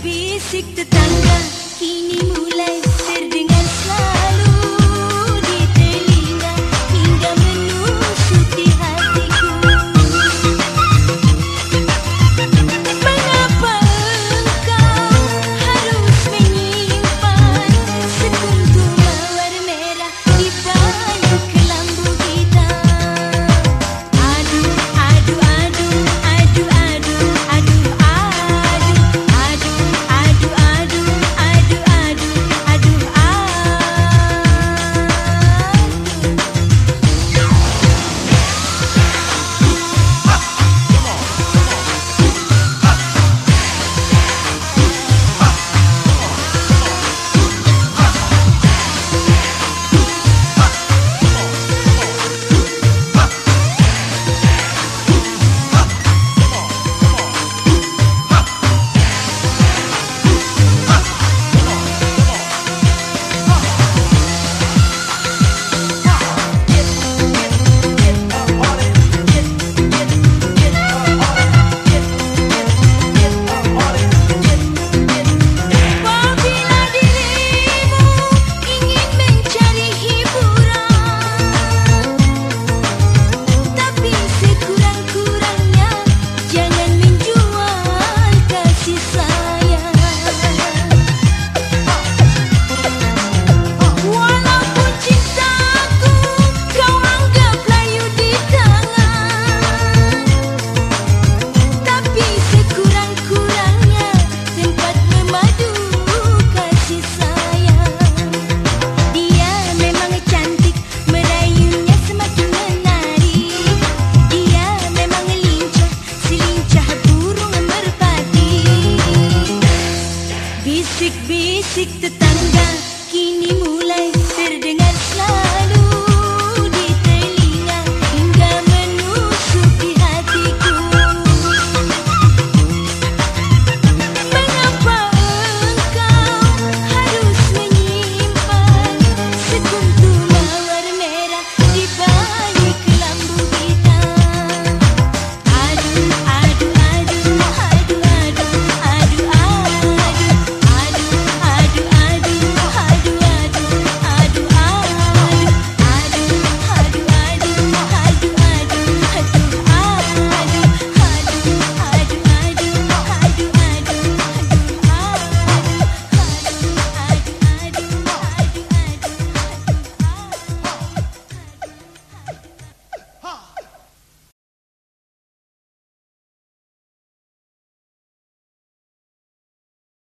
வீசிட்டு தங்க கிளி முளை. Bisik-bisik tetangga kini mulai